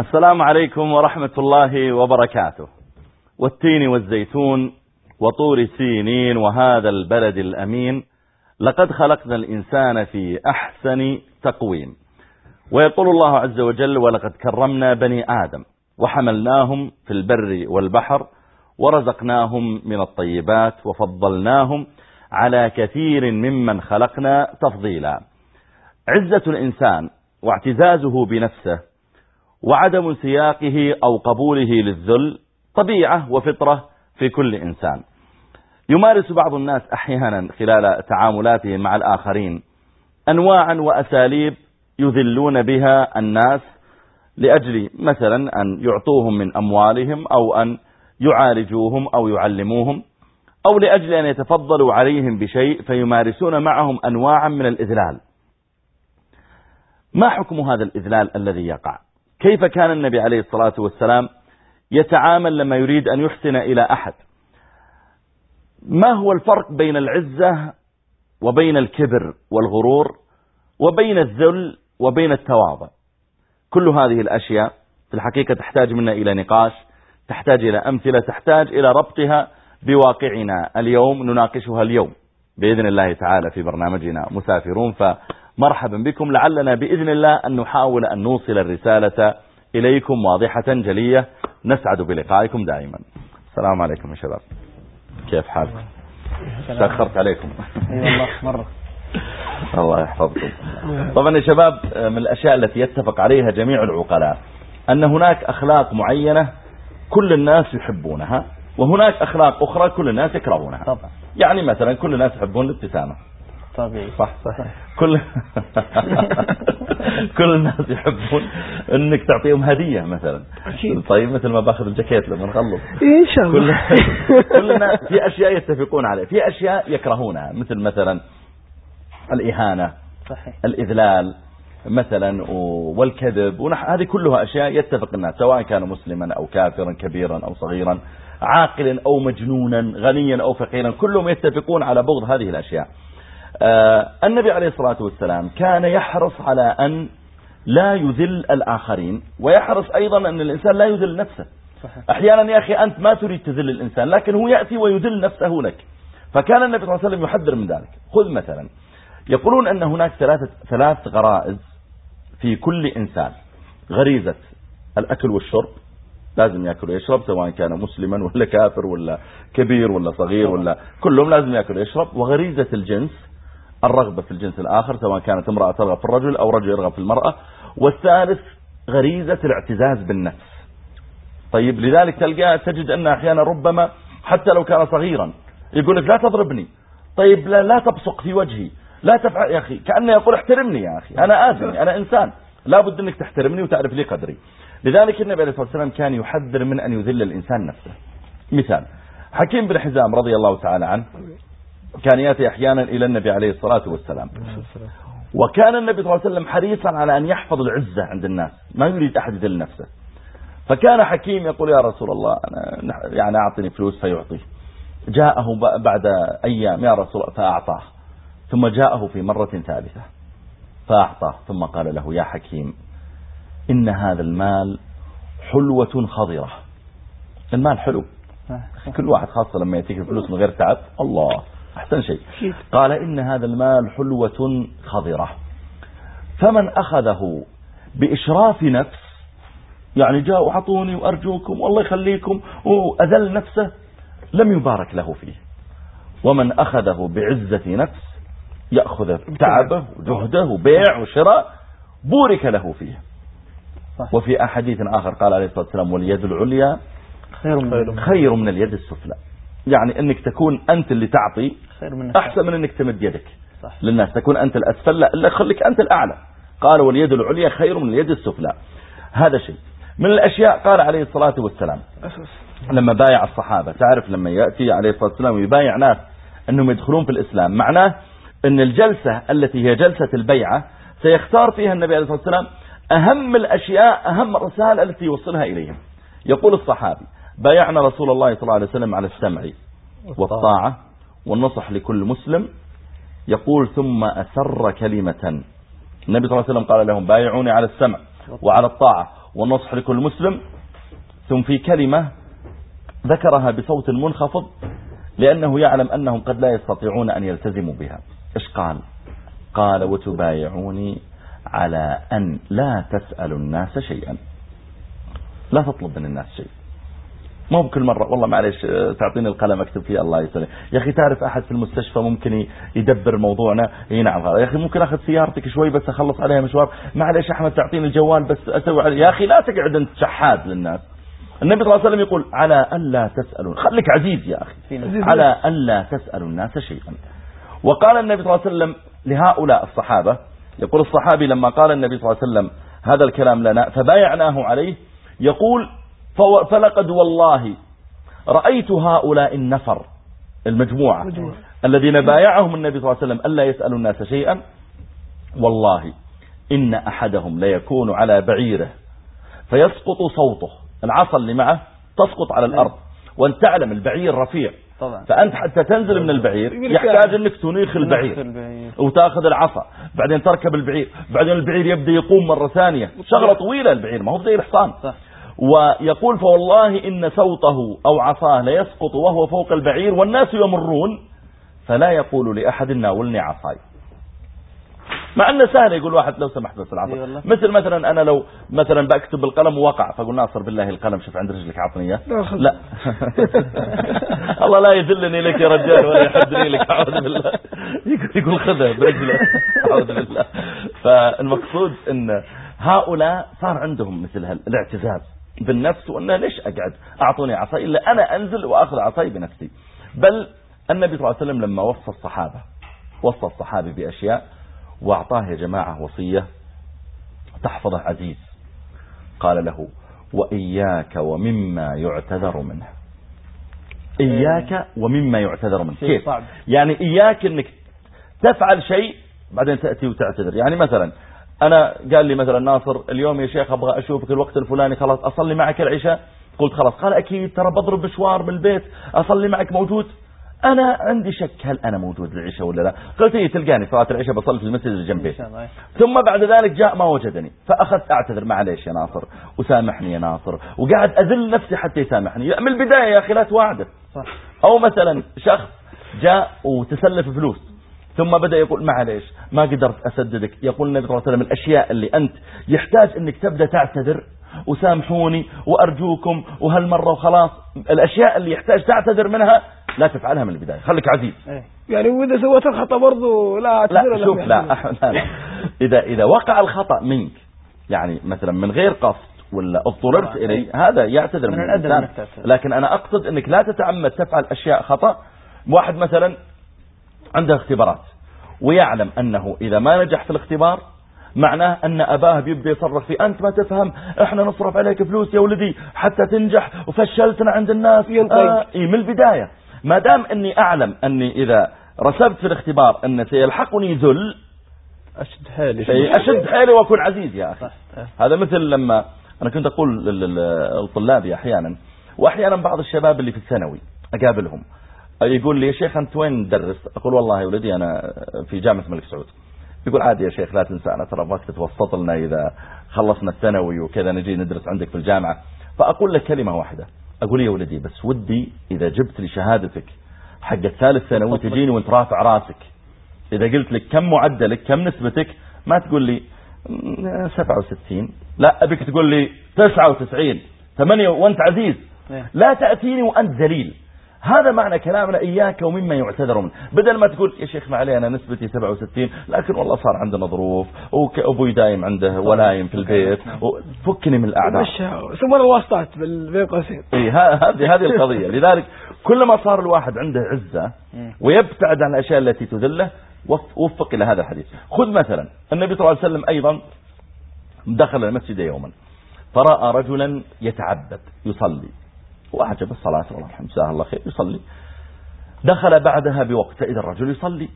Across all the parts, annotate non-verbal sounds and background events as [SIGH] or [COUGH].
السلام عليكم ورحمة الله وبركاته. والتين والزيتون وطور سينين وهذا البلد الأمين. لقد خلقنا الإنسان في أحسن تقويم. ويقول الله عز وجل ولقد كرمنا بني آدم وحملناهم في البر والبحر ورزقناهم من الطيبات وفضلناهم على كثير ممن خلقنا تفضيلا عزة الإنسان واعتزازه بنفسه وعدم سياقه أو قبوله للذل طبيعة وفطرة في كل إنسان. يمارس بعض الناس أحيانا خلال تعاملاتهم مع الآخرين أنواعا وأساليب يذلون بها الناس لأجل مثلا أن يعطوهم من أموالهم أو أن يعالجوهم أو يعلموهم أو لأجل أن يتفضلوا عليهم بشيء فيمارسون معهم أنواعا من الإذلال. ما حكم هذا الإذلال الذي يقع؟ كيف كان النبي عليه الصلاة والسلام يتعامل لما يريد أن يحسن إلى أحد؟ ما هو الفرق بين العزة وبين الكبر والغرور وبين الذل وبين التواضع؟ كل هذه الأشياء في الحقيقة تحتاج منا إلى نقاش تحتاج إلى أمثلة تحتاج إلى ربطها بواقعنا. اليوم نناقشها اليوم بإذن الله تعالى في برنامجنا مسافرون فمرحبا بكم. لعلنا بإذن الله أن نحاول أن نوصل الرسالة إليكم واضحة جلية. نسعد بلقائكم دائما. السلام عليكم يا شباب. كيف حالكم تأخرت عليكم. والله مرة [LAUGHS] الله يحفظكم. طبعا يا شباب من الأشياء التي يتفق عليها جميع العقلاء أن هناك أخلاق معينة كل الناس يحبونها وهناك أخلاق أخرى كل الناس يكرهونها. طبعا. يعني مثلا كل الناس يحبون الابتسامة. طبيعي. صح صح. كل [LAUGHS] كل الناس يحبون إنك تعطيهم هدية مثلا. أكيد. طيب مثل ما باخذ الجاكيت لما نخلص. إن شاء الله. كل الناس في أشياء يتفقون عليها في أشياء يكرهونها مثل مثلا الإهانة صحيح. الإذلال مثلا والكذب. ونح... هذه كلها أشياء يتفق الناس سواء كان مسلما أو كافرا كبيرا أو صغيرا عاقلا أو مجنونا غنيا أو فقيرا كلهم يتفقون على بغض هذه الأشياء. النبي عليه الصلاة والسلام كان يحرص على أن لا يذل الآخرين ويحرص أيضا أن الإنسان لا يذل نفسه. صحيح. أحيانا يا أخي أنت ما تريد تذل الإنسان لكن هو يأتي ويذل نفسه لك. فكان النبي صلى الله عليه وسلم يحذر من ذلك. خذ مثلا يقولون أن هناك ثلاثة ثلاث غرائز في كل إنسان. غريزة الأكل والشرب لازم يأكل ويشرب سواء كان مسلما ولا كافر ولا كبير ولا صغير ولا كلهم لازم يأكل ويشرب. وغريزة الجنس الرغبة في الجنس الآخر سواء كانت امرأة ترغب في الرجل أو رجل يرغب في المرأة. والثالث غريزة الاعتزاز بالنفس. طيب لذلك تلقى تجد أن أحيانا ربما حتى لو كان صغيرا يقول لك لا تضربني. طيب لا, لا تبصق في وجهي. لا تفعل يا أخي كأنه يقول احترمني يا أخي. أنا آدمي أنا إنسان. لا بد أنك تحترمني وتعرف لي قدري. لذلك النبي عليه الصلاة والسلام كان يحذر من أن يذل الإنسان نفسه. مثال حكيم بن حزام رضي الله تعالى عنه كان يأتي أحيانا إلى النبي عليه الصلاة والسلام. وكان النبي صلى الله عليه وسلم حريصا على أن يحفظ العزة عند الناس ما يريد أحد يذل نفسه. فكان حكيم يقول يا رسول الله أنا يعني أعطني فلوس فيعطيه جاءه بعد أيام يا رسول الله فأعطاه. ثم جاءه في مرة ثالثة فأعطاه. ثم قال له يا حكيم إن هذا المال حلوة خضرة. المال حلو. كل واحد خاصة لما يأتيك الفلوس من غير تعب الله. أحسن شيء. قال إن هذا المال حلوة خضرة. فمن أخذه بإشراف نفس يعني جاء وعطوني وأرجوكم والله يخليكم وأذل نفسه لم يبارك له فيه. ومن أخذه بعزة نفس يأخذ تعبه وجهده وبيع وشراء بورك له فيه. وفي أحاديث آخر قال عليه الصلاة والسلام واليد العليا خير من خير من اليد السفلى. يعني أنك تكون أنت اللي تعطي خير من أحسن من أنك تمد يدك. صح. للناس تكون أنت الأسفل لا الا خليك أنت الأعلى. قال واليد العليا خير من اليد السفلى. هذا شيء. من الأشياء قال عليه الصلاة والسلام لما بايع الصحابة تعرف لما يأتي عليه الصلاة والسلام ويبايع ناس أنهم يدخلون في الإسلام معناه إن الجلسة التي هي جلسة البيعة سيختار فيها النبي عليه الصلاة والسلام أهم الأشياء أهم الرسائل التي يوصلها إليهم. يقول الصحابي بايعنا رسول الله صلى الله عليه وسلم على السمع والطاعة. والنصح لكل مسلم. يقول ثم أسر كلمة. النبي صلى الله عليه وسلم قال لهم بايعوني على السمع وعلى الطاعة والنصح لكل مسلم. ثم في كلمة ذكرها بصوت منخفض لأنه يعلم أنهم قد لا يستطيعون أن يلتزموا بها. إيش قال؟ قال وتبايعوني على أن لا تسألوا الناس شيئا. لا تطلب من الناس شيء. مو بكل مرة. والله معلش تعطيني القلم أكتب فيه الله يسلم يا أخي تعرف أحد في المستشفى ممكن يدبر موضوعنا؟ إي نعم يا أخي ممكن أخذ سيارتك شوي بس أخلص عليها مشوار. معلش أحمد تعطيني الجوال بس أسوي عليه. يا أخي لا تقعد أنت شحاد للناس. النبي صلى الله عليه وسلم يقول على ألا تسألوا خليك عزيز يا أخي. على ألا تسألوا الناس شيئا. وقال النبي صلى الله عليه وسلم لهؤلاء الصحابة يقول الصحابي لما قال النبي صلى الله عليه وسلم هذا الكلام لنا فبايعناه عليه يقول فلقد والله رأيت هؤلاء النفر المجموعة مجموعة. الذين بايعهم النبي صلى الله عليه وسلم ألا يسألوا الناس شيئا والله إن أحدهم ليكون على بعيره فيسقط صوته العصا اللي معه تسقط على الأرض وانت تعلم البعير رفيع طبعا. فأنت حتى تنزل من البعير يحتاج أنك تنيخ البعير وتأخذ العصا بعدين تركب البعير بعدين البعير يبدأ يقوم مرة ثانية شغلة طويلة البعير ما هو زي الحصان صح. ويقول فوالله إن صوته أو عصاه ليسقط وهو فوق البعير والناس يمرون فلا يقول لأحد ناولني عصاي. مع أنه سهل يقول واحد لو سمحت بس العصا. مثل مثلا أنا لو مثلا بكتب بالقلم ووقع فأقول ناصر بالله القلم شوف عند رجلك عطني اياه لا. [LAUGHS] الله لا يدلني لك يا رجال ولا يحدني لك أعوذ بالله. يقول خذها برجله. أعوذ بالله. فالمقصود إن هؤلاء صار عندهم مثل الاعتزاز. بالنفس وأنه ليش أقعد أعطوني عصاي إلا أنا أنزل وأخذ عصاي بنفسي. بل النبي صلى الله عليه وسلم لما وصى الصحابة وصى الصحابة بأشياء وأعطاه يا جماعة وصية تحفظه عزيز. قال له وإياك ومما يعتذر منه. إياك ومما يعتذر منه. كيف. يعني إياك أنك تفعل شيء بعدين تأتي وتعتذر. يعني مثلا أنا قال لي مثلا ناصر اليوم يا شيخ أبغى أشوفك الوقت الفلاني خلاص أصلي معك العشاء؟ قلت خلاص. قال أكيد ترى بضرب مشوار بالبيت أصلي معك موجود. أنا عندي شك هل أنا موجود العشاء ولا لا؟ قلت إيه تلقاني صلاة العشاء بصلي في المسجد اللي جنبي. ثم بعد ذلك جاء ما وجدني. فأخذت أعتذر معليش يا ناصر. وسامحني يا ناصر. وقاعد أذل نفسي حتى يسامحني. من البداية يا أخي لا توعده أو مثلا شخص جاء وتسلف فلوس. ثم بدأ يقول معليش ما قدرت أسددك. يقول النبي صلى الله عليه وسلم الأشياء اللي أنت يحتاج أنك تبدأ تعتذر وسامحوني وأرجوكم وهالمرة وخلاص. الأشياء اللي يحتاج تعتذر منها لا تفعلها من البداية. خليك عزيز. إيه. يعني وإذا سويت الخطأ برضو لا لا شوف لا, لا, لا. إذا, إذا وقع الخطأ منك يعني مثلا من غير قصد ولا اضطررت إليه. هذا يعتذر من, من الإنسان. لكن أنا أقصد أنك لا تتعمد تفعل أشياء خطأ. واحد مثلا عنده اختبارات ويعلم أنه إذا ما نجح في الاختبار معناه أن أباه بيبدأ يصرخ فيه أنت ما تفهم إحنا نصرف عليك فلوس يا ولدي حتى تنجح وفشلتنا عند الناس. آه من البداية. ما دام أني أعلم أني إذا رسبت في الاختبار أن سيلحقني ذل أشد حيلي أشد حيلي وأكون عزيز يا أخي. هذا مثل لما أنا كنت أقول للطلاب أحيانا وأحيانا بعض الشباب اللي في الثانوي أقابلهم يقول لي يا شيخ أنت وين تدرس? أقول والله يا ولدي أنا في جامعة الملك سعود. يقول عادي يا شيخ لا تنسى أنا ترى أبغاك تتوسط لنا إذا خلصنا الثانوي وكذا نجي ندرس عندك في الجامعة. فأقول لك كلمة واحدة. أقول يا ولدي بس ودي إذا جبت لي شهادتك حق الثالث ثانوي تجيني وانت رافع راسك. إذا قلت لك كم معدلك كم نسبتك ما تقول لي 67 لا أبيك تقول لي 99 8 وأنت عزيز. إيه. لا تأتيني وأنت ذليل. هذا معنى كلامنا إياك ومما يعتذر منه. بدل ما تقول يا شيخ ما علي أنا نسبتي 67 لكن والله صار عندنا ظروف وأبوي دايم عنده ولايم في البيت فكني من الأعداء. ثم الواسطات بين قوسين هذه هذه القضية. لذلك كلما صار الواحد عنده عزة ويبتعد عن الأشياء التي تذله وفق إلى هذا الحديث. خذ مثلا النبي صلى الله عليه وسلم أيضا دخل المسجد يوما فرأى رجلا يتعبد يصلي. وأعجب الصلاة والله الحمد جزاه الله خير. يصلي. دخل بعدها بوقت إذا الرجل يصلي.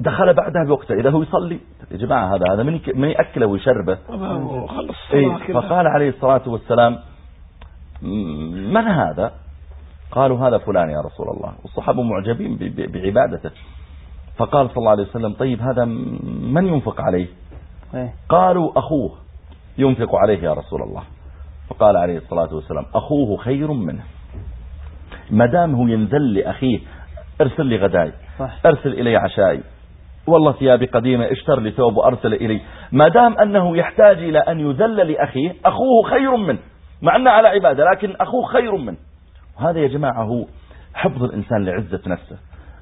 دخل بعدها بوقت إذا هو يصلي. يا جماعة هذا هذا من من يأكله ويشربه. إيه فقال عليه الصلاة والسلام من هذا؟ قالوا هذا فلان يا رسول الله. والصحابة معجبين بعبادته. فقال صلى الله عليه وسلم طيب هذا من ينفق عليه؟ إيه. قالوا أخوه ينفق عليه يا رسول الله. فقال عليه الصلاة والسلام أخوه خير منه. ما دام هو ينزل لأخيه ارسل لي غداي. ارسل إلي عشائي. والله ثيابي قديمة اشتر لي ثوب وأرسل إلي. ما دام أنه يحتاج إلى أن يذل لأخيه أخوه خير منه. مع أنه على عبادة لكن أخوه خير منه. وهذا يا جماعة هو حفظ الإنسان لعزة نفسه.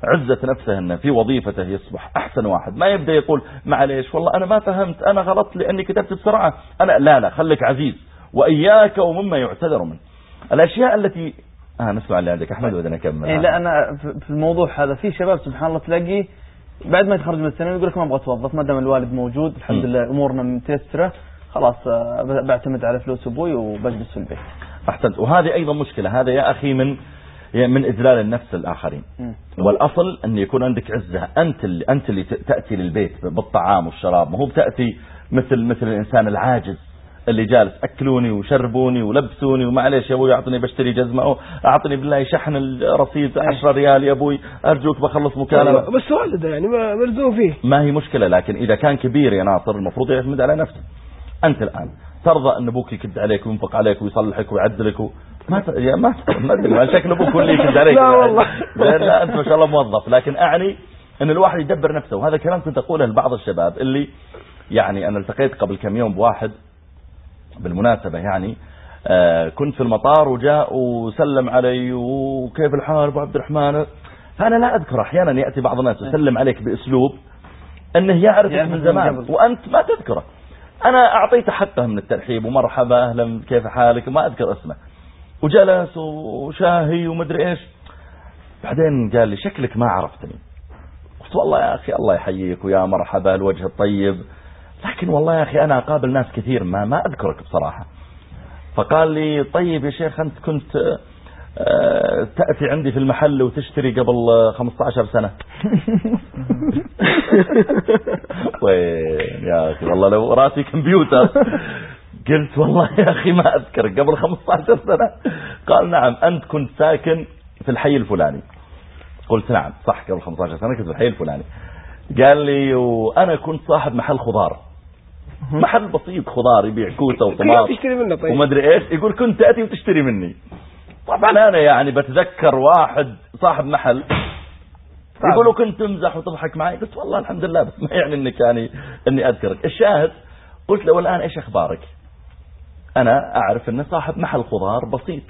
عزة نفسه أنه في وظيفته يصبح أحسن واحد. ما يبدأ يقول معليش والله أنا ما فهمت أنا غلطت لأني كتبت بسرعة أنا لا لا خليك عزيز. وإياك ومما يعتذر منه. الأشياء التي آه نسمع اللي عندك. أحمد ودنا نكمل. إيه لا أنا في الموضوع هذا. في شباب سبحان الله تلاقيه بعد ما يتخرج من الثانوي يقول لك ما أبغى أتوظف ما دام الوالد موجود الحمد. لله أمورنا متيسرة خلاص آه، بعتمد على فلوس أبوي وبجلس في البيت. أحسنت. وهذه أيضا مشكلة. هذا يا أخي من من إذلال النفس الآخرين. م. والأصل أن يكون عندك عزة. أنت اللي, أنت اللي ت- تأتي للبيت بالطعام والشراب. ما هو بتأتي مثل مثل الإنسان العاجز. اللي جالس أكلوني وشربوني ولبسوني ومعليش يا أبوي أعطني بشتري جزمة أو أعطني بالله شحن الرصيد 10 ريال يا أبوي أرجوك بخلص مكالمة. بس والده يعني ما- ملزوم فيه. ما هي مشكلة لكن إذا كان كبير يا ناصر المفروض يعتمد على نفسه. أنت الآن ترضى أن أبوك يكد عليك وينفق عليك ويصلحك ويعدلك و... ما ت... يا ما ما أدري شكل أبوك هو اللي يكد عليك. لا والله. لا, لا أنت ما شاء الله موظف لكن أعني أن الواحد يدبر نفسه. وهذا كلام كنت أقوله لبعض الشباب اللي يعني أنا التقيت قبل كم يوم بواحد بالمناسبة يعني آه كنت في المطار وجاء وسلم علي وكيف الحال أبو عبد الرحمن؟ فأنا لا أذكر أحيانا يأتي بعض الناس يسلم عليك بأسلوب أنه يعرفك يعرفك من زمان. وأنت ما تذكره. أنا أعطيته حقه من الترحيب ومرحبا أهلا كيف حالك؟ ما أذكر اسمه. وجلس وشاهي ومدري إيش. بعدين قال لي شكلك ما عرفتني. قلت والله يا أخي الله يحييك ويا مرحبا الوجه الطيب. لكن والله يا أخي أنا أقابل ناس كثير ما ما أذكرك بصراحة. فقال لي طيب يا شيخ أنت كنت آه، تأتي عندي في المحل وتشتري قبل آه، 15 سنة. [LAUGHS] وين يا أخي؟ والله لو رأسي كمبيوتر. قلت والله يا أخي ما أذكرك قبل 15 سنة. قال نعم أنت كنت ساكن في الحي الفلاني. قلت نعم صح قبل 15 سنة كنت في الحي الفلاني. قال لي وأنا كنت صاحب محل خضار. محل بسيط خضار يبيع كوسة وطماط تشتري منه طيب. ومدري إيش يقول كنت تأتي وتشتري مني. طبعا أنا يعني بتذكر واحد صاحب محل يقولوا كنت تمزح وتضحك معي. قلت والله الحمد لله بس ما يعني إنك يعني إني أذكرك. الشاهد قلت له الآن إيش أخبارك؟ أنا أعرف انه صاحب محل خضار بسيط.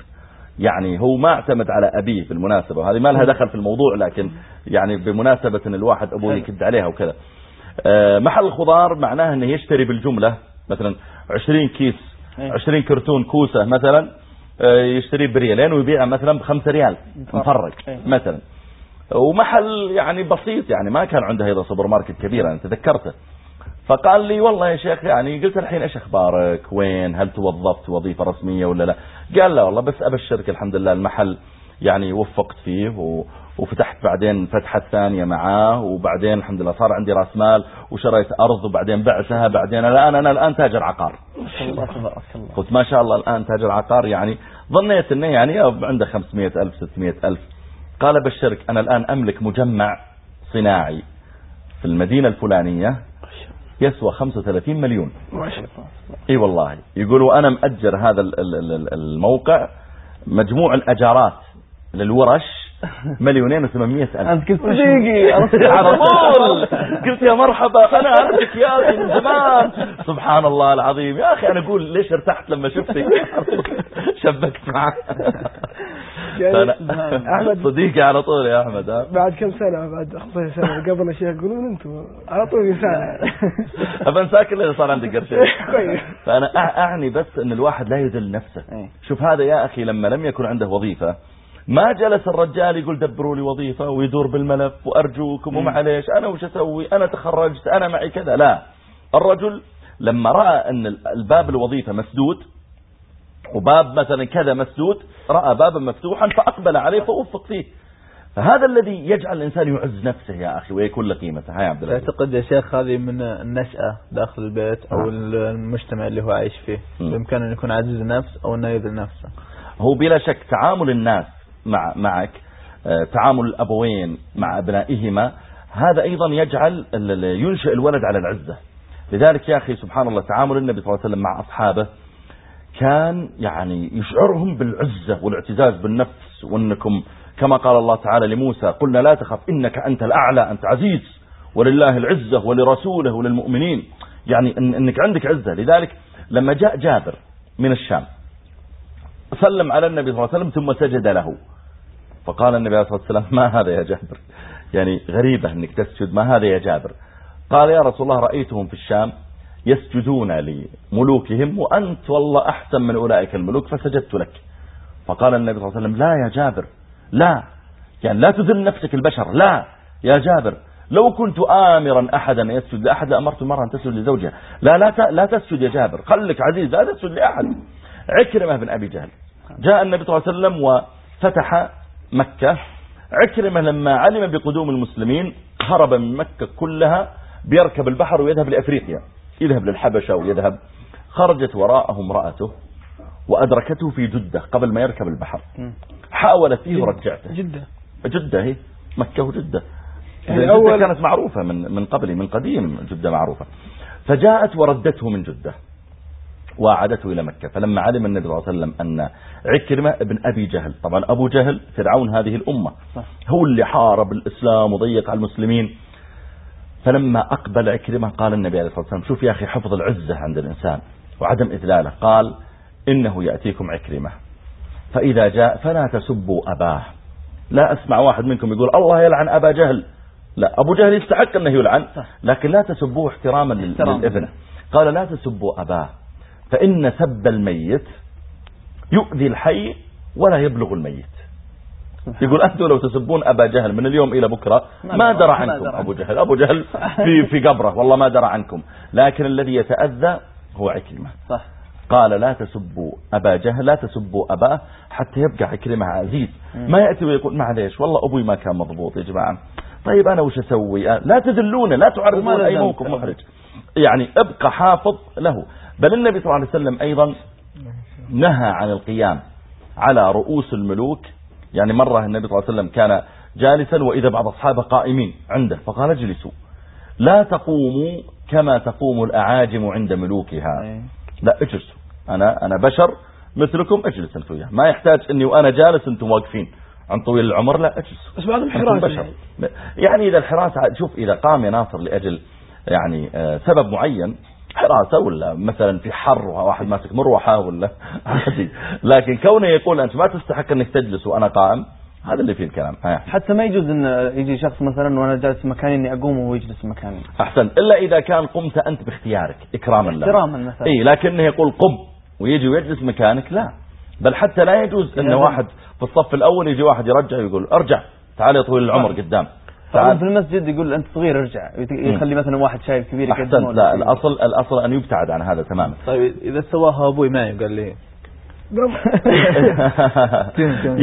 يعني هو ما اعتمد على أبيه بالمناسبة وهذه ما لها دخل في الموضوع لكن يعني بمناسبة إن الواحد أبوه يكد عليها وكذا. محل خضار معناه إنه يشتري بالجملة. مثلا 20 كيس إيه. 20 كرتون كوسة مثلا آه، يشتريه بريالين ويبيعها مثلا بخمسة ريال. مفرق. إيه. مثلا. ومحل يعني بسيط يعني ما كان عنده أيضا سوبر ماركت كبير أنا تذكرته. فقال لي والله يا شيخ يعني قلت الحين إيش أخبارك؟ وين؟ هل توظفت وظيفة رسمية ولا لا؟ قال لا والله بس أبشرك الحمد لله المحل يعني وفقت فيه و... وفتحت بعدين فتحة ثانية معاه وبعدين الحمد لله صار عندي راس مال وشريت أرض وبعدين بعتها بعدين الان أنا الآن تاجر عقار. قلت ما شاء الله الآن تاجر عقار يعني ظنيت أنه يعني عنده 500 ألف 600 ألف. قال بشرك أنا الآن أملك مجمع صناعي في المدينة الفلانية يسوى 35 مليون. إي والله. يقولوا أنا مأجر هذا ال- ال- ال- الموقع مجموع الأجارات للورش مليونين و800 ألف. أنت كنت صديقي [LAUGHS] على طول. قلت يا مرحبا أنا اعرفك يا أخي من زمان. سبحان الله العظيم. يا أخي أنا أقول ليش ارتحت لما شفتك؟ شبكت معك. فأنا- أحمد- صديقي على طول يا أحمد ها؟ بعد كم سنة؟ بعد 15 سنة. قبل الشيخ يقولون أنتم. على طول انسان فانساك اللي صار عندك قرشين. كويس. [LAUGHS] فأنا أع- أعني بس إن الواحد لا يذل نفسه. إيه. شوف هذا يا أخي لما لم يكن عنده وظيفة ما جلس الرجال يقول دبروا لي وظيفة ويدور بالملف وأرجوكم ومعليش أنا وش أسوي؟ أنا تخرجت أنا معي كذا. لا. الرجل لما رأى أن ال- الباب الوظيفة مسدود وباب مثلا كذا مسدود رأى بابا مفتوحا فأقبل عليه فوفق فيه. فهذا الذي يجعل الإنسان يعز نفسه يا أخي ويكون له قيمته هاي يا عبد العزيز. تعتقد يا شيخ هذه من النشأة داخل البيت أو المجتمع اللي هو عايش فيه. بإمكانه أن يكون عزيز النفس أو أنه يذل نفسه هو بلا شك تعامل الناس مع معك. آه، تعامل الأبوين مع أبنائهما. هذا أيضا يجعل ينشئ الولد على العزة. لذلك يا أخي سبحان الله تعامل النبي صلى الله عليه وسلم مع أصحابه كان يعني يشعرهم بالعزة والاعتزاز بالنفس وأنكم كما قال الله تعالى لموسى قلنا لا تخف إنك أنت الأعلى أنت عزيز ولله العزة ولرسوله وللمؤمنين. يعني أنك عندك عزة. لذلك لما جاء جابر من الشام سلم على النبي صلى الله عليه وسلم ثم سجد له. فقال النبي عليه الصلاة والسلام ما هذا يا جابر؟ يعني غريبة أنك تسجد ما هذا يا جابر؟ قال يا رسول الله رأيتهم في الشام يسجدون لملوكهم وأنت والله أحسن من أولئك الملوك فسجدت لك. فقال النبي صلى الله عليه وسلم لا يا جابر لا. يعني لا تذل نفسك البشر لا. يا جابر لو كنت آمرا أحدا يسجد لأحد لأمرت المرأة أن تسجد لزوجها. لا لا لا تسجد يا جابر. خلك عزيز لا تسجد لأحد. عكرمة بن أبي جهل. جاء النبي صلى الله عليه وسلم وفتح مكة. عكرمة لما علم بقدوم المسلمين هرب من مكة كلها بيركب البحر ويذهب لأفريقيا. يذهب للحبشة ويذهب. خرجت وراءه امرأته وأدركته في جدة قبل ما يركب البحر. حاولت فيه ورجعته. جدة. جدة هي. مكة وجدة. يعني جدة أول- كانت معروفة من من قبل من قديم جدة معروفة. فجاءت وردته من جدة. وعادته إلى مكة. فلما علم النبي صلى الله عليه وسلم أن عكرمة ابن أبي جهل طبعا أبو جهل فرعون هذه الأمة صح. هو اللي حارب الإسلام وضيق على المسلمين. فلما أقبل عكرمة قال النبي عليه الصلاة والسلام شوف يا أخي حفظ العزة عند الإنسان وعدم إذلاله. قال إنه يأتيكم عكرمة فإذا جاء فلا تسبوا أباه. لا أسمع واحد منكم يقول الله يلعن أبا جهل. لا أبو جهل يستحق أنه يلعن لكن لا تسبوه احتراما. للابن. قال لا تسبوا أباه. فإن سب الميت يؤذي الحي ولا يبلغ الميت. يقول أنتم لو تسبون أبا جهل من اليوم إلى بكرة ما درى- عنكم. أبو جهل أبو جهل في, [LAUGHS] في قبره والله ما درى عنكم. لكن الذي يتأذى هو عكرمة. صح. قال لا تسبوا أبا جهل لا تسبوا أباه حتى يبقى عكرمة عزيز. ما يأتي ويقول معليش والله أبوي ما كان مضبوط يا جماعة. طيب أنا وش أسوي؟ لا تذلون لا تعرضون أي. موقف محرج. يعني ابقى حافظ له. بل النبي صلى الله عليه وسلم أيضا نهى عن القيام على رؤوس الملوك. يعني مرة النبي صلى الله عليه وسلم كان جالسا وإذا بعض أصحابه قائمين عنده فقال اجلسوا. لا تقوموا كما تقوم الأعاجم عند ملوكها. أي. لا اجلسوا. أنا أنا بشر مثلكم اجلس أنتم وياه ما يحتاج أني وأنا جالس أنتم واقفين. عن طويل العمر لا اجلسوا. بس أنتم حراس بشر. يعني. إذا الحراس شوف إذا قام يناصر لأجل يعني آه، سبب معين حراسة ولا مثلا في حر واحد ماسك مروحة ولا عادي؟ لكن كونه يقول أنت ما تستحق أنك تجلس وأنا قائم هذا اللي فيه الكلام. ها. حتى ما يجوز إن يجي شخص مثلا وأنا جالس مكاني إني أقوم وهو يجلس مكاني. أحسن. إلا إذا كان قمت أنت باختيارك إكراما له. إحتراما مثلا. إي لكنه يقول قم ويجي ويجلس مكانك لا. بل حتى لا يجوز إن هذا- واحد في الصف الأول يجي واحد يرجع ويقول أرجع تعال يا طويل العمر صح. قدام. طبعا في تعال المسجد يقول أنت صغير ارجع يخلي مثلا واحد شايب كبير يقدمه احسن ولا لا. الاصل الأصل أن يبتعد عن هذا تماما. طيب إذا سواها أبوي معي قال لي [LAUGHS]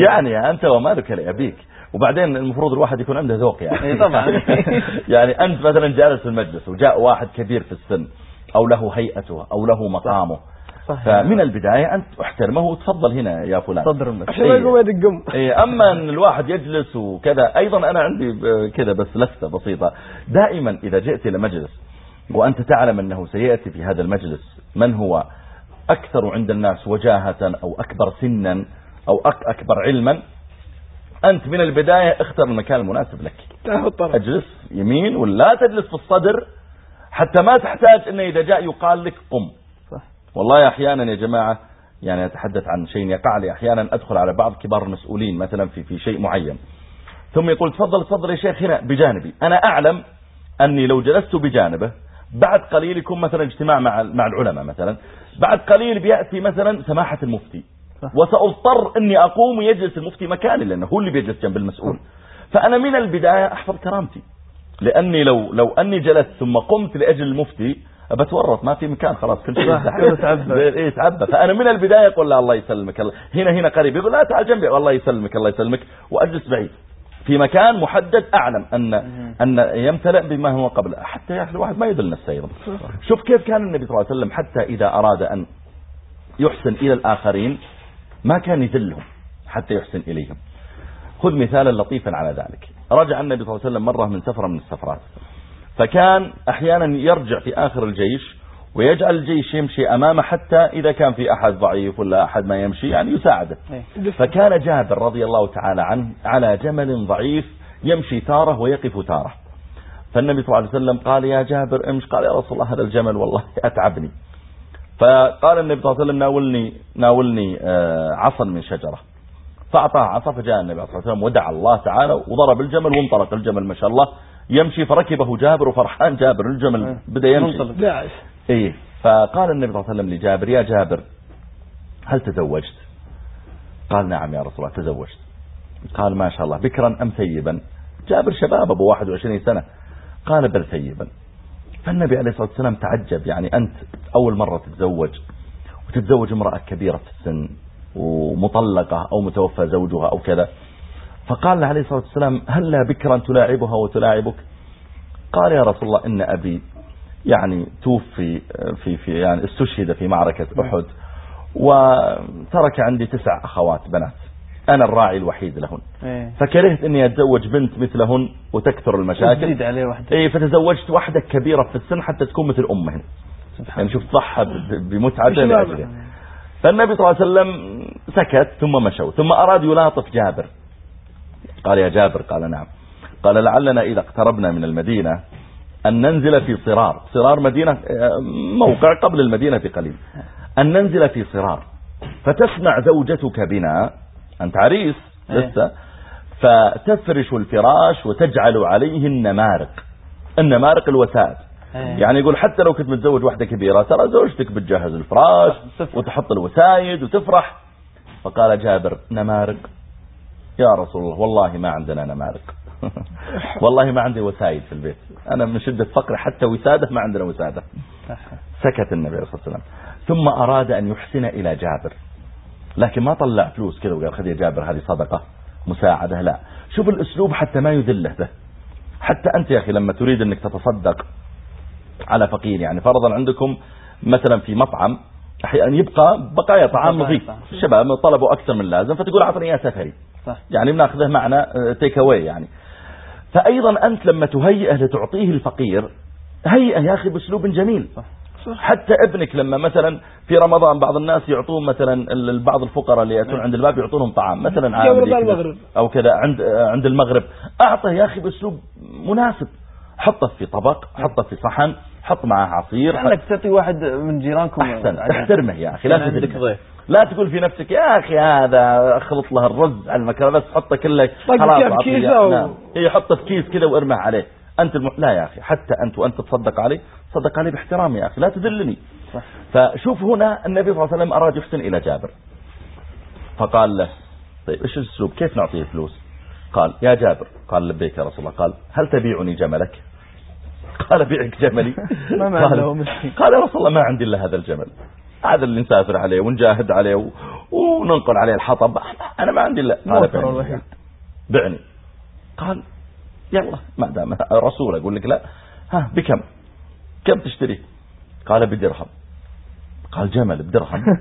يعني أنت ومالك لابيك وبعدين المفروض الواحد يكون عنده ذوق يعني. طبعا. [LAUGHS] يعني أنت مثلا جالس في المجلس وجاء واحد كبير في السن أو له هيئته أو له مقامه. صح. فمن البداية أنت احترمه وتفضل هنا يا فلان. صدر بس عشان ما يقوم يدقم إيه أما أن الواحد يجلس وكذا أيضا أنا عندي كذا بس لفتة بسيطة. دائما إذا جئت إلى مجلس وأنت تعلم أنه سيأتي في هذا المجلس من هو أكثر عند الناس وجاهة أو أكبر سنا أو أك أكبر علما أنت من البداية اختر المكان المناسب لك. اجلس يمين ولا تجلس في الصدر حتى ما تحتاج أنه إذا جاء يقال لك قم. والله أحيانا يا جماعة يعني أتحدث عن شيء يقع لي أحيانا أدخل على بعض كبار المسؤولين مثلا في في شيء معين. ثم يقول تفضل تفضل يا شيخ هنا بجانبي. أنا أعلم أني لو جلست بجانبه بعد قليل يكون مثلا اجتماع مع مع العلماء مثلا بعد قليل بيأتي مثلا سماحة المفتي. وسأضطر أني أقوم ويجلس المفتي مكاني لأنه هو اللي بيجلس جنب المسؤول. فأنا من البداية أحفظ كرامتي. لأني لو لو أني جلست ثم قمت لأجل المفتي بتورط ما في مكان خلاص كل شيء تعبى. [LAUGHS] إيه تعبى فأنا من البداية أقول لا الله يسلمك. الله هنا هنا قريب يقول لا تعال جنبي. والله يسلمك الله يسلمك. وأجلس بعيد. في مكان محدد أعلم أن أن يمتلئ بما هو قبل. حتى يا أخي الواحد ما يذل نفسه أيضا. شوف كيف كان النبي صلى الله عليه وسلم حتى إذا أراد أن يحسن إلى الآخرين ما كان يذلهم حتى يحسن إليهم. خذ مثالا لطيفا على ذلك. رجع النبي صلى الله عليه وسلم مرة من سفرة من السفرات. فكان أحيانا يرجع في آخر الجيش ويجعل الجيش يمشي أمامه حتى إذا كان في أحد ضعيف ولا أحد ما يمشي يعني يساعده. إيه. فكان جابر رضي الله تعالى عنه على جمل ضعيف يمشي تارة ويقف تارة. فالنبي صلى الله عليه وسلم قال يا جابر امش. قال يا رسول الله هذا الجمل والله أتعبني. فقال النبي صلى الله عليه وسلم ناولني, ناولني آه، عصا من شجرة. فأعطاه عصا فجاء النبي صلى الله عليه وسلم ودعا الله تعالى وضرب الجمل وانطلق الجمل ما شاء الله. يمشي فركبه جابر وفرحان جابر الجمل بدأ يمشي. إيه. فقال النبي صلى الله عليه وسلم لجابر يا جابر هل تزوجت؟ قال نعم يا رسول الله تزوجت. قال ما شاء الله بكرا أم ثيبا؟ جابر شباب أبو 21 سنة. قال بل ثيبا. فالنبي عليه الصلاة والسلام تعجب يعني أنت أول مرة تتزوج وتتزوج امرأة كبيرة في السن ومطلقة أو متوفى زوجها أو كذا. فقال له عليه الصلاة والسلام هل لا بكرا تلاعبها وتلاعبك؟ قال يا رسول الله إن أبي يعني توفي في في يعني استشهد في معركة أحد وترك عندي تسع أخوات بنات. أنا الراعي الوحيد لهن. إيه. فكرهت أني أتزوج بنت مثلهن وتكثر المشاكل. تزيد عليه واحدة اي فتزوجت واحدة كبيرة في السن حتى تكون مثل أمهن. سبحان يعني شوف ضحى ب- بمتعته شباب. لأجله. فالنبي صلى الله عليه وسلم سكت ثم مشوا. ثم أراد يلاطف جابر. قال يا جابر قال نعم. قال لعلنا إذا اقتربنا من المدينة أن ننزل في صرار. صرار مدينة آه، موقع قبل المدينة بقليل. أن ننزل في صرار. فتسمع زوجتك بنا أنت عريس إيه. لسه فتفرش الفراش وتجعل عليه النمارق. النمارق الوسائد إيه. يعني يقول حتى لو كنت متزوج واحدة كبيرة ترى زوجتك بتجهز الفراش. وتحط الوسايد وتفرح. فقال جابر نمارق. يا رسول الله والله ما عندنا نمارق [LAUGHS] والله ما عندي وسايد في البيت. أنا من شدة فقري حتى وسادة ما عندنا وسادة. سكت النبي عليه الصلاة والسلام ثم أراد أن يحسن إلى جابر. لكن ما طلع فلوس كذا وقال خذ يا جابر هذه صدقة مساعدة. لا. شوف الأسلوب حتى ما يذله به. حتى أنت يا أخي لما تريد أنك تتصدق على فقير يعني فرضا عندكم مثلا في مطعم أحيانا يبقى بقايا طعام نظيف. الشباب طلبوا أكثر من اللازم فتقول أعطني إياه سفري. يعني بناخذه معنا take away يعني. فأيضا أنت لما تهيئه لتعطيه الفقير هيئه يا أخي بأسلوب جميل. صح. حتى ابنك لما مثلا في رمضان بعض الناس يعطون مثلا بعض الفقراء اللي يأتون عند الباب يعطونهم طعام مثلا عامل. أو كذا عند عند المغرب. أعطه يا أخي بأسلوب مناسب. حطه في طبق حطه في صحن حط معه عصير انك تعطي واحد من جيرانكم. أحسن. عادي. تحترمه يا أخي لا تدري. ضيف. لا تقول في نفسك يا أخي هذا أخلط له الرز على المكرونة بس حطه كله طق خلاص و- نعم. إيه حطه في كيس كذا وارمه عليه. أنت الم... لا يا أخي حتى أنت وأنت تصدق عليه صدق عليه باحترام يا أخي لا تذلني. فشوف هنا النبي صلى الله عليه وسلم أراد يحسن إلى جابر. فقال له طيب إيش الأسلوب؟ كيف نعطيه فلوس؟ قال يا جابر. قال لبيك يا رسول الله قال هل تبيعني جملك؟ قال بيعك جملي. [LAUGHS] قال. قال يا رسول الله ما عندي إلا هذا الجمل. هذا اللي نسافر عليه ونجاهد عليه. وننقل عليه الحطب. أنا ما عندي إلا قال بعني. قال يلا ما دام رسول أقول لك لا ها بكم؟ كم تشتري؟ قال بدرهم. قال جمل بدرهم. [LAUGHS]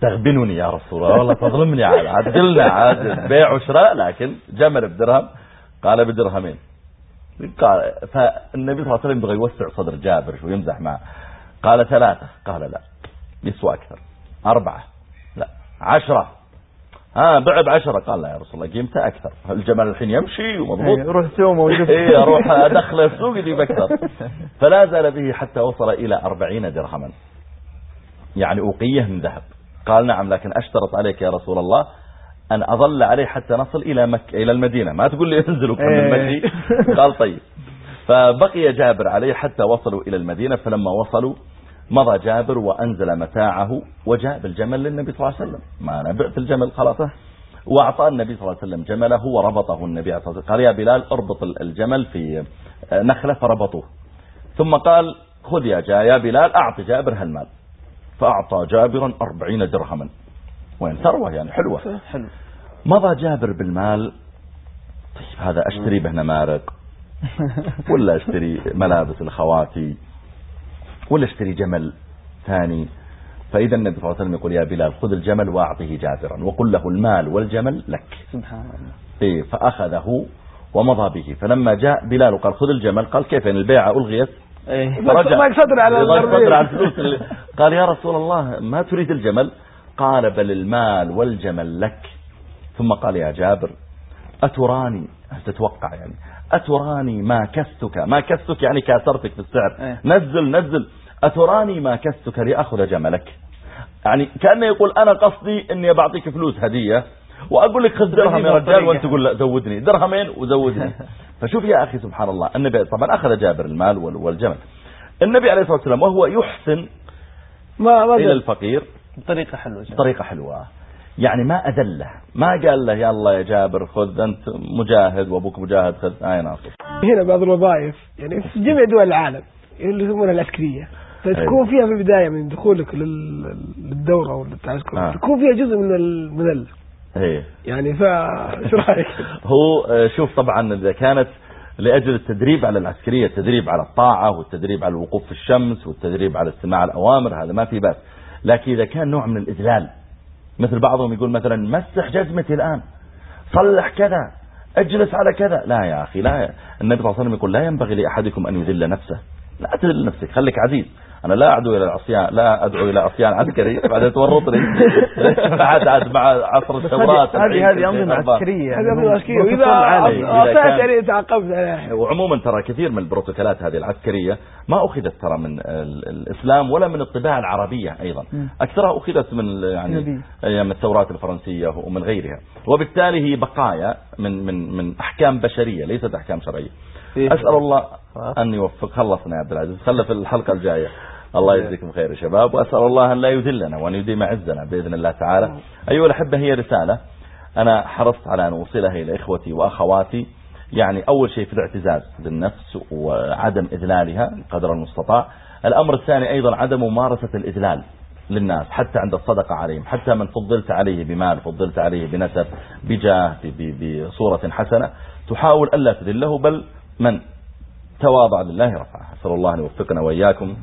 تغبنني يا رسول الله. والله تظلمني عاد عدلنا عاد بيع وشراء لكن جمل بدرهم. قال بدرهمين. قال فالنبي صلى الله عليه وسلم يبغى يوسع صدر جابر ويمزح معه. قال ثلاثة. قال لا. يسوى أكثر. أربعة. لا. عشرة. ها بع بعشرة قال لا يا رسول الله قيمته أكثر. الجمل الحين يمشي ومضبوط؟ إيه، روح سومه وجيب إيه أروح ادخله في سوق يجيب أكثر. فلا زال به حتى وصل إلى أربعين درهما. يعني أوقية من ذهب. قال نعم لكن أشترط عليك يا رسول الله أن أظل عليه حتى نصل إلى مكة إلى المدينة. ما تقول لي انزل وكمل إيه. مشي قال طيب. فبقي جابر عليه حتى وصلوا إلى المدينة فلما وصلوا مضى جابر وأنزل متاعه وجاء بالجمل للنبي صلى الله عليه وسلم. ما أنا بعت الجمل خلاص. وأعطى النبي صلى الله عليه وسلم جمله وربطه النبي عليه الصلاة والسلام. قال يا بلال اربط الجمل في نخلة. فربطوه. ثم قال خذ يا جا يا بلال اعط جابر هالمال. فأعطى جابرا أربعين درهما. وين؟ ثروة يعني حلوة. حلو. مضى جابر بالمال طيب هذا أشتري به نمارق [LAUGHS] ولا اشتري ملابس الخواتي ولا اشتري جمل ثاني. فإذا النبي صلى الله عليه وسلم يقول يا بلال خذ الجمل وأعطه جابرا وقل له المال والجمل لك. سبحان الله إيه فأخذه ومضى به. فلما جاء بلال وقال خذ الجمل قال كيف؟ ان البيعة ألغيت؟ إيه. ضاق صدري على الفلوس. قال يا رسول الله ما تريد الجمل؟ قال بل المال والجمل لك. ثم قال يا جابر أتراني تتوقع يعني؟ أتراني ما كستك ما كستك يعني كاسرتك في السعر. إيه. نزل نزل. أتراني ما كستك لأخذ جملك. يعني كأنه يقول أنا قصدي أني بعطيك فلوس هدية وأقول لك خذ درهم يا رجال. وأنت تقول لا زودني. درهمين وزودني. [LAUGHS] فشوف يا أخي سبحان الله النبي طبعا أخذ جابر المال وال- والجمل. النبي عليه الصلاة والسلام وهو يحسن ما إلى. الفقير. بطريقة حلوة جدا. بطريقة حلوة. يعني ما أذله ما قال له يلا يا جابر خذ أنت مجاهد وأبوك مجاهد خذ آي ناصر هنا بعض الوظائف يعني في جميع دول العالم اللي يسمونها العسكرية. فتكون فيها في البداية من دخولك لل- للدورة ولا آه. تكون فيها جزء من المذلة إيه يعني فايش رأيك؟ [LAUGHS] هو آه، شوف طبعا إذا كانت لأجل التدريب على العسكرية التدريب على الطاعة والتدريب على الوقوف في الشمس والتدريب على استماع الأوامر هذا ما في بأس. لكن إذا كان نوع من الإذلال مثل بعضهم يقول مثلا مسح جزمتي الآن صلح كذا اجلس على كذا. لا يا أخي لا النبي صلى الله عليه وسلم يقول لا ينبغي لأحدكم أن يذل نفسه. لا تذل نفسك خليك عزيز. أنا لا أدعو إلى العصيان لا أدعو إلى عصيان عسكري بعدين تورطني. عاد مع عصر الثورات هذه هذه أنظمة عسكرية. من العسكرية بروتوكول وإذا أعطيت يعني تعاقبت عليها. وعموما ترى كثير من البروتوكولات هذه العسكرية ما أخذت ترى من ال- الإسلام ولا من الطباعة العربية أيضا. أكثرها أخذت من يعني. أيام الثورات الفرنسية ومن غيرها. وبالتالي هي بقايا من من من أحكام بشرية ليست أحكام شرعية. أسأل الله أن يوفق. خلصنا يا عبد العزيز. خلى في الحلقة الجاية. الله يجزيكم خير يا شباب. وأسأل الله أن لا يذلنا وأن يديم عزنا بإذن الله تعالى. أيها الأحبة هي رسالة أنا حرصت على أن أوصلها إلى إخوتي وأخواتي. يعني أول شيء في الاعتزاز بالنفس وعدم إذلالها قدر المستطاع. الأمر الثاني أيضا عدم ممارسة الإذلال للناس حتى عند الصدقة عليهم حتى من فضلت عليه بمال فضلت عليه بنسب بجاه بصورة حسنة. تحاول ألا تذله بل من تواضع لله رفعه أسأل الله أن يوفقنا وإياكم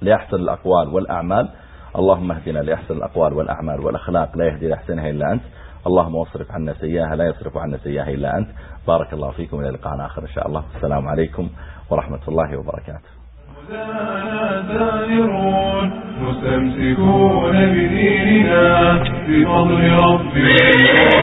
لأحسن الأقوال والأعمال. اللهم اهدنا لأحسن الأقوال والأعمال والأخلاق. لا يهدي لأحسنها إلا أنت. اللهم واصرف عنا سيئها. لا يصرف عنا سيئها إلا أنت. بارك الله فيكم. إلى لقاء آخر إن شاء الله. السلام عليكم ورحمة الله وبركاته. مستمسكون بديننا بفضل ربنا